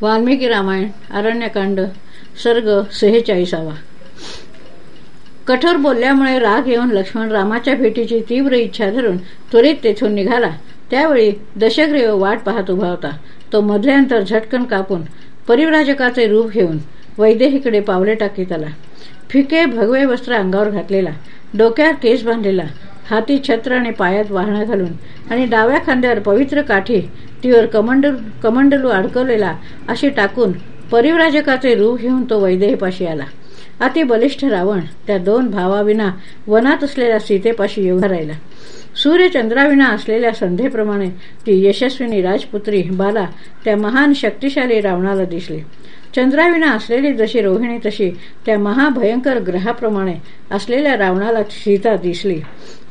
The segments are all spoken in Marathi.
वाल्मिकी रामायण अरण्यकांड सर्ग सेहेचाळीसावा. कठोर बोलल्यामुळे राग येऊन लक्ष्मण रामाच्या भेटीची तीव्र इच्छा धरून त्वरित तेथून निघाला. त्यावेळी दशग्रीव वाट पाहत उभा होता. तो मधल्यानंतर झटकन कापून परिव्राजकाचे रूप घेऊन वैदेहीकडे पावले टाकीत आला. फिके भगवे वस्त्र अंगावर घातलेला. डोक्यावर केस बांधलेला. हाती छत्र आणि पायात वाहणं घालून आणि डाव्या खांद्यावर पवित्र काठी तीवर कमंडल कमंडलू अडकवलेला अशी टाकून परिव्राजकाचे रूप घेऊन तो वैदेहीपाशी आला. अति बलिष्ठ रावण त्या दोन भावाविना वनात असलेल्या सीतेपाशी उभा राहिला. सूर्यचंद्राविना असलेल्या संधेप्रमाणे ती यशस्विनी राजपुत्री बाला त्या महान शक्तिशाली रावणाला दिसली. चंद्राविना असलेली जशी रोहिणी तशी त्या महाभयंकर ग्रहाप्रमाणे असलेल्या रावणाला सीता दिसली.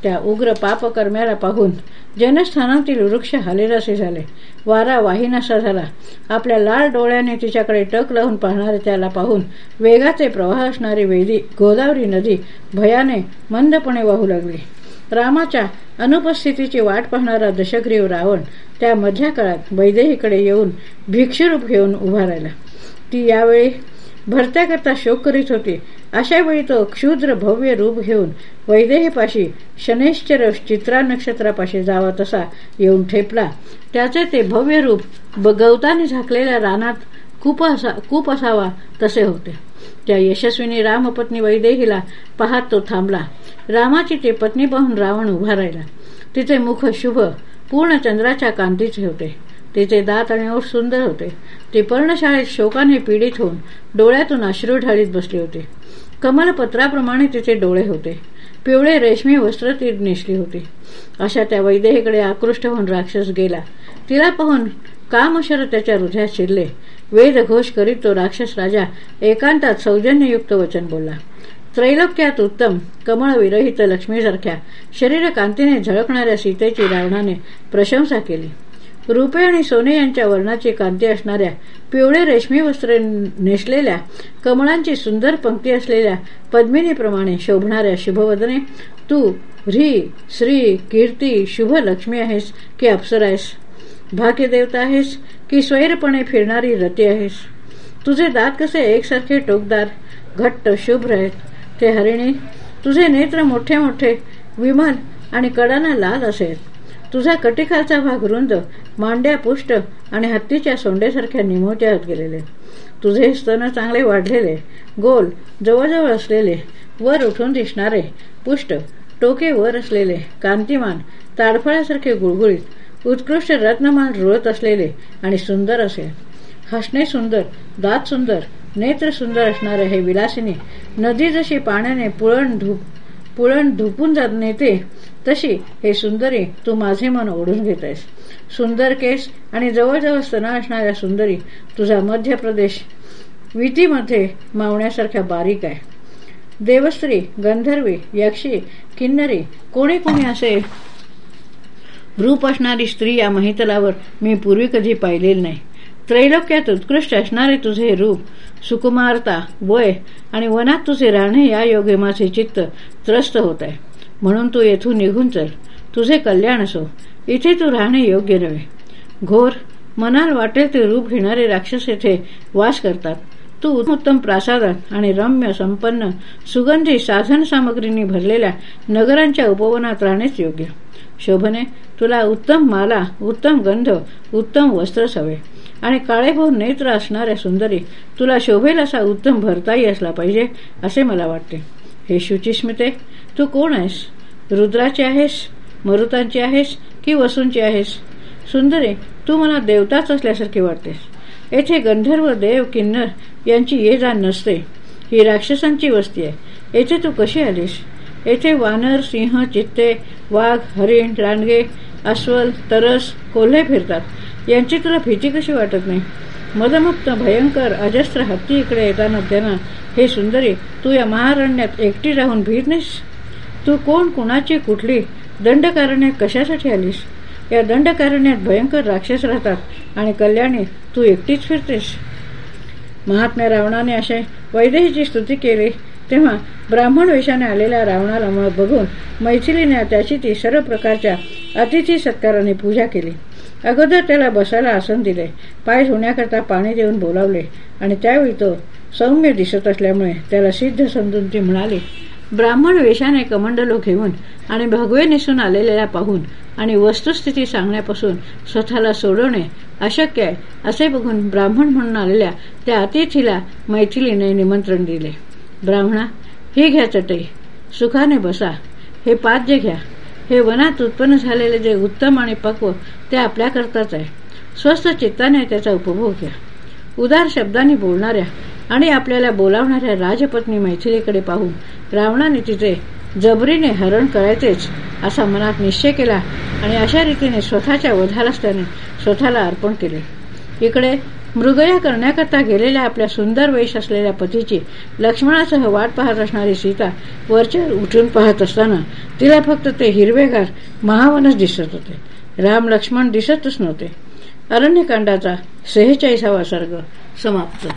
त्या उग्र पापकर्म्याला पाहून जनस्थानातील वृक्ष हालेरासे झाले. वारा वाहिनासा झाला. आपल्या लाल डोळ्याने तिच्याकडे टक लावून पाहणारे त्याला पाहून वेगाचे प्रवाह असणारी वेदी गोदावरी नदी भयाने मंदपणे वाहू लागली. रामाच्या अनुपस्थितीची वाट पाहणारा दशग्रीव रावण त्या मधल्या काळात वैदेहीकडे येऊन भिक्षुरूप घेऊन उभा राहिला. ती यावेळी भरत्याकरता शोक करीत होती. अशा वेळी तो क्षुद्र भव्य रूप घेऊन वैदेहीपाशी शनेश्चर चित्रा नक्षत्रापाशी जावा तसा येऊन ठेपला. त्याचे ते भव्य रूप गवताने झाकलेल्या रानात कूप असा कूप असावा तसे होते. त्या यशस्वीनी रामपत्नी वैदेहीला पाहत तो थांबला. रामाची ते पत्नी पाहून रावण उभा राहिला. तिचे मुख शुभ पूर्ण चंद्राच्या कांतीचे होते. तिचे दात आणि ओठ सुंदर होते ती पर्णशाळेत शोकाने पीडित होऊन डोळ्यातून अश्रू ढाळीत बसली होती. कमलपत्राप्रमाणे तिचे डोळे होते. पिवळे रेशमी वस्त्र ती नेसली होती. अशा त्या वैदेहीकडे आकृष्ट होऊन राक्षस गेला. तिला पाहून कामशर त्याच्या हृदयात शिरले. वेदघोष करीत तो राक्षस राजा एकांतात सौजन्ययुक्त वचन बोलला. त्रैलोक्यात उत्तम कमळ विरहित लक्ष्मीसारख्या शरीरकांतीने झळकणाऱ्या सीतेची रावणाने प्रशंसा केली. रुपे आणि सोने यांच्या वर्णाची कांती असणाऱ्या पिवळे रेशमी वस्त्रे नेसलेल्या कमळांची सुंदर पंक्ती असलेल्या पद्मिनीप्रमाणे शोभणाऱ्या शुभवदने तू ह्री श्री कीर्ती शुभ लक्ष्मी आहेस की अप्सर आहेस? भाग्यदेवता आहेस की स्वैरपणे फिरणारी रती आहेस? तुझे दात कसे एकसारखे टोकदार घट्ट शुभ्र आहेत ते हरिणी? तुझे नेत्र मोठे मोठे विमल आणि कडाना लाल असेल तुझा कटिकाचा भाग रुंद मांड्या पुष्ट आणि हत्तीच्या सोंडेसारख्या निमोच्या होत गेलेले. तुझे स्तन चांगले वाढलेले गोल जवळजवळ असलेले वर उठून दिसणारे पुष्ट टोके वर असलेले कांतिमान ताडफळासारखे गुळगुळीत उत्कृष्ट रत्नमान रुळत असलेले आणि सुंदर असे. हसणे सुंदर दात सुंदर नेत्र सुंदर असणारे हे विलासिनी नदी जशी पाण्याने पुळण धूप पुळण धुपून जात नेते तशी हे सुंदरी तू माझे मन ओढून घेत आहेस सुंदर केस आणि जवळजवळ स्तना असणाऱ्या सुंदरी तुझा मध्य प्रदेश विटीमध्ये मावण्यासारख्या बारीक आहे. देवस्त्री गंधर्वी यक्षी किन्नरी कोणी कोणी असे रूप असणारी स्त्री या महितलावर मी पूर्वी कधी पाहिलेली नाही. त्रैलोक्यात उत्कृष्ट असणारे तुझे रूप सुकुमारता वय आणि वनात तुझे राहणे या योगे माझे चित्त त्रस्त होत आहे. म्हणून तू येथून निघून चल. तुझे कल्याण असो. इथे तू राहणे योग्य नव्हे. घोर मनाला वाटेल ते रूप घेणारे राक्षस येथे वास करतात. तू उत्तम प्रासादात आणि रम्य संपन्न सुगंधी साधन सामग्रींनी भरलेल्या नगरांच्या उपवनात राहणेच योग्य. शोभने तुला उत्तम माला उत्तम गंध उत्तम वस्त्र हवे आणि काळेभोर हो नेत्र असणाऱ्या सुंदरी तुला शोभेल असा उत्तम भरताही असला पाहिजे असे मला वाटते. हे शुचिस्मिते तू कोण आहेस? रुद्राची आहेस? मरुतांची आहेस? की वसूंची आहेस? सुंदरे तू मला देवताच असल्यासारखे वाटतेस. येथे गंधर्व देव किन्नर यांची ये जाण नसते. ही राक्षसांची वस्ती आहे. येथे तू कशी आलीस? येथे वानर सिंह चित्ते वाघ हरिण लांडगे अस्वल तरस कोल्हे फिरतात. यांची तुला भीती कशी वाटत नाही? मदमुक्त भयंकर अजस्त्र हत्ती इकडे येताना त्यांना हे सुंदरी तू या महारण्यात एकटी राहून भीत नाहीस? तू कोण कुणाची कुठली दंडकारण्यात कशासाठी आलीस? या दंडकारण्यात भयंकर राक्षस राहतात आणि कल्याणी तू एकटीच फिरतेस. महात्म्या रावणाने असे वैदेहीची स्तुती केली तेव्हा ब्राह्मण वेशाने आलेल्या रावणाला बघून मैथिलीने त्याची ती सर्व प्रकारच्या अतिथी सत्काराने पूजा केली. अगोदर त्याला बसायला आसन दिले पाय धुण्याकरता पाणी देऊन बोलावले आणि त्यावेळी तो सौम्य दिसत असल्यामुळे त्याला सिद्ध समजून ती म्हणाली ब्राह्मण वेशाने कमंडलो घेऊन आणि भगवे नेसून आलेल्या पाहून आणि वस्तुस्थिती सांगण्यापासून स्वतःला सोडवणे अशक्य आहे असे बघून ब्राह्मण म्हणून आलेल्या त्या अतिथीला मैथिलीने निमंत्रण दिले. ब्राह्मणा हे घ्या चटई सुखाने बसा हे पाद्य घ्या. हे वनात उत्पन्न झालेले जे उत्तम आणि पक्व ते आपल्याकरताच आहे. स्वस्त चित्ताने त्याचा उपभोग घ्या. उदार शब्दांनी बोलणाऱ्या आणि आपल्याला बोलावणाऱ्या राजपत्नी मैथिलीकडे पाहून रावणाने तिचे जबरीने हरण करायचेच असा मनात निश्चय केला आणि अशा रीतीने स्वतःच्या वधालाच त्याने स्वतःला अर्पण केले. इकडे मृगया करण्याकरता गेलेल्या आपल्या सुंदर वेश असलेल्या पतीची लक्ष्मणासह वाट पाहत असणारी सीता वरच्या उठून पाहत असताना तिला फक्त ते हिरवेगार महावनच दिसत होते. राम लक्ष्मण दिसतच नव्हते. अरण्यकांडाचा सेहेचाळीसावा सर्ग समाप्त.